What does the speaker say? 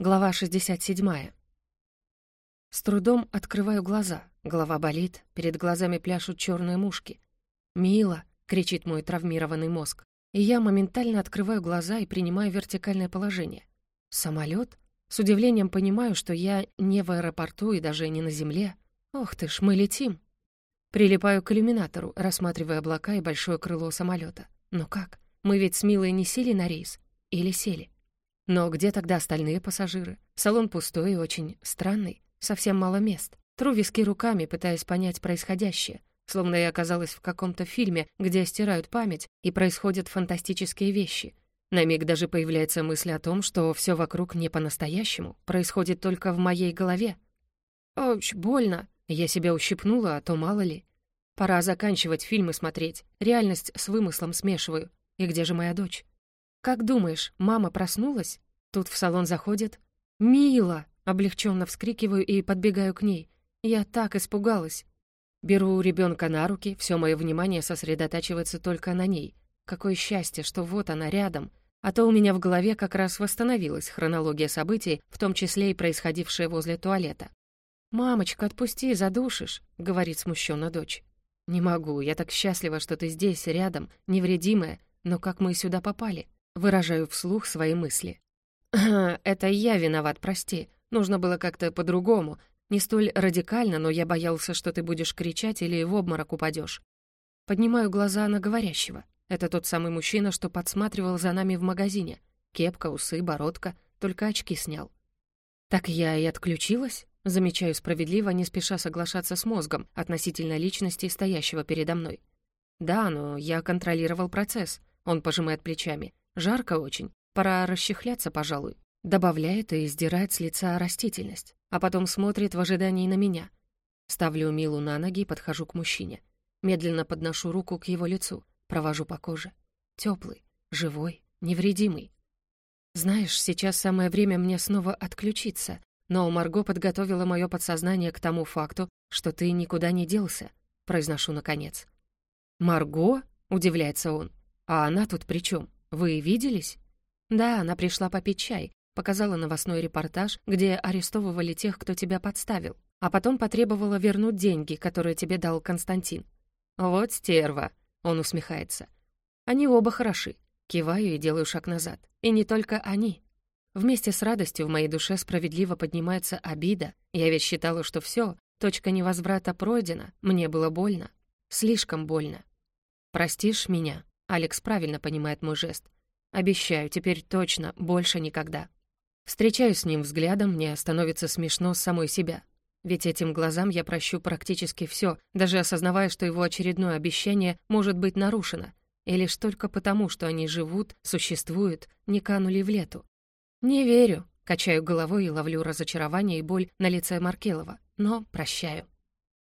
Глава 67. С трудом открываю глаза. Голова болит, перед глазами пляшут черные мушки. «Мила!» — кричит мой травмированный мозг. И я моментально открываю глаза и принимаю вертикальное положение. Самолет? С удивлением понимаю, что я не в аэропорту и даже не на земле. Ох ты ж, мы летим. Прилипаю к иллюминатору, рассматривая облака и большое крыло самолета. Но как? Мы ведь с Милой не сели на рейс? Или сели? Но где тогда остальные пассажиры? Салон пустой и очень странный, совсем мало мест. Тру виски руками, пытаясь понять происходящее, словно я оказалась в каком-то фильме, где стирают память и происходят фантастические вещи. На миг даже появляется мысль о том, что все вокруг не по-настоящему, происходит только в моей голове. Оч, больно. Я себя ущипнула, а то мало ли. Пора заканчивать фильмы смотреть, реальность с вымыслом смешиваю. И где же моя дочь? «Как думаешь, мама проснулась?» Тут в салон заходит. «Мила!» — облегченно вскрикиваю и подбегаю к ней. Я так испугалась. Беру ребенка на руки, все мое внимание сосредотачивается только на ней. Какое счастье, что вот она рядом. А то у меня в голове как раз восстановилась хронология событий, в том числе и происходившее возле туалета. «Мамочка, отпусти, задушишь», — говорит смущенно дочь. «Не могу, я так счастлива, что ты здесь, рядом, невредимая, но как мы сюда попали?» Выражаю вслух свои мысли. «Это я виноват, прости. Нужно было как-то по-другому. Не столь радикально, но я боялся, что ты будешь кричать или в обморок упадешь. Поднимаю глаза на говорящего. Это тот самый мужчина, что подсматривал за нами в магазине. Кепка, усы, бородка, только очки снял. Так я и отключилась? Замечаю справедливо, не спеша соглашаться с мозгом относительно личности, стоящего передо мной. Да, но я контролировал процесс. Он пожимает плечами. Жарко очень. Пора расчехляться, пожалуй. Добавляет и сдирает с лица растительность. А потом смотрит в ожидании на меня. Ставлю Милу на ноги и подхожу к мужчине. Медленно подношу руку к его лицу. Провожу по коже. Теплый, живой, невредимый. Знаешь, сейчас самое время мне снова отключиться, но Марго подготовила мое подсознание к тому факту, что ты никуда не делся, произношу наконец. «Марго?» — удивляется он. «А она тут при чем? «Вы виделись?» «Да, она пришла попить чай, показала новостной репортаж, где арестовывали тех, кто тебя подставил, а потом потребовала вернуть деньги, которые тебе дал Константин». «Вот стерва», — он усмехается. «Они оба хороши». Киваю и делаю шаг назад. И не только они. Вместе с радостью в моей душе справедливо поднимается обида. Я ведь считала, что все, точка невозврата пройдена, мне было больно. Слишком больно. «Простишь меня?» Алекс правильно понимает мой жест. Обещаю, теперь точно, больше никогда. Встречаюсь с ним взглядом, мне становится смешно с самой себя. Ведь этим глазам я прощу практически все, даже осознавая, что его очередное обещание может быть нарушено, и лишь только потому, что они живут, существуют, не канули в лету. Не верю, качаю головой и ловлю разочарование и боль на лице Маркелова, но прощаю.